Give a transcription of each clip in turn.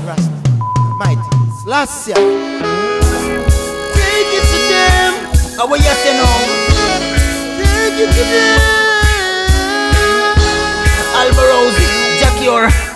said, Rasta. Mighty. Year. Take it to them. Will you say no? Take it to them. Alborosie, Jackie or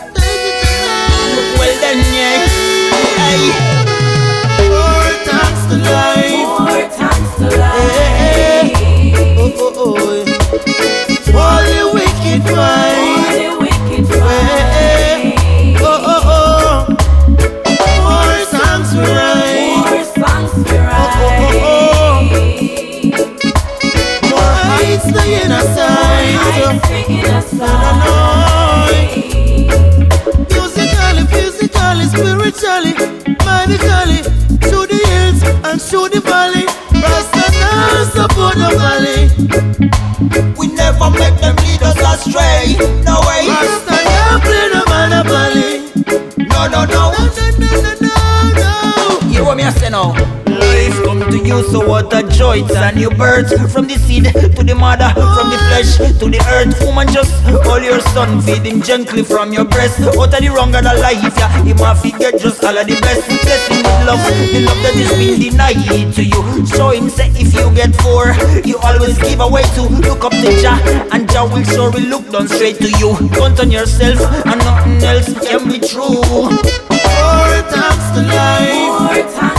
the valley. Rasta now support the valley. We never make them lead us astray. No way. Rasta now play the monopoly. No, no, No, no. no, no, no, no, no. You want me to say now? Life come to you, so what a joy. It's a new birth from the seed to the mother, from the flesh to the earth. Woman, just hold your son, feed him gently from your breast. Out of the wrong and the life, yeah. Him have to get just all of the best. Bless with love, the love that is being denied to you. Show him, say, if you get four, you always give away two. Look up to Jah, and Jah will surely look down straight to you. Count on yourself, and nothing else can be true. Four times to life. Times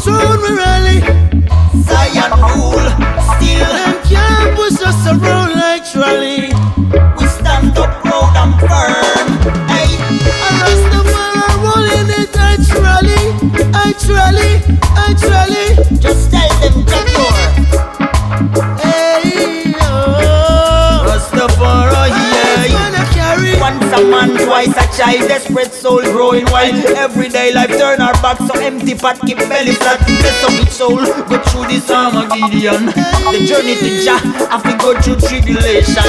throne we rally. Zion rule, still Them can't push us around like trolley. we stand up proud and firm. Hey, I Rastafari rolling it, I trolley, I trolley, I trolley. just tell them Jackie Hey, oh. Rastafari, I'm yeah. Once a man, twice a child, desperate soul growing wild. Everyday life turn our back, so empty pot keep belly flat. Bless up each soul, go through this Armageddon. The journey to Jah, have to go through tribulation.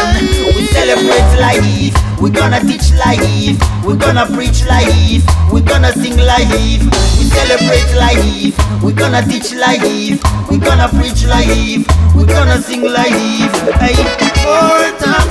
We celebrate life, we gonna teach life, we gonna preach life, we gonna sing life. We celebrate life, we gonna teach life, we gonna preach life, we gonna sing life. Hey. Oh, Four times to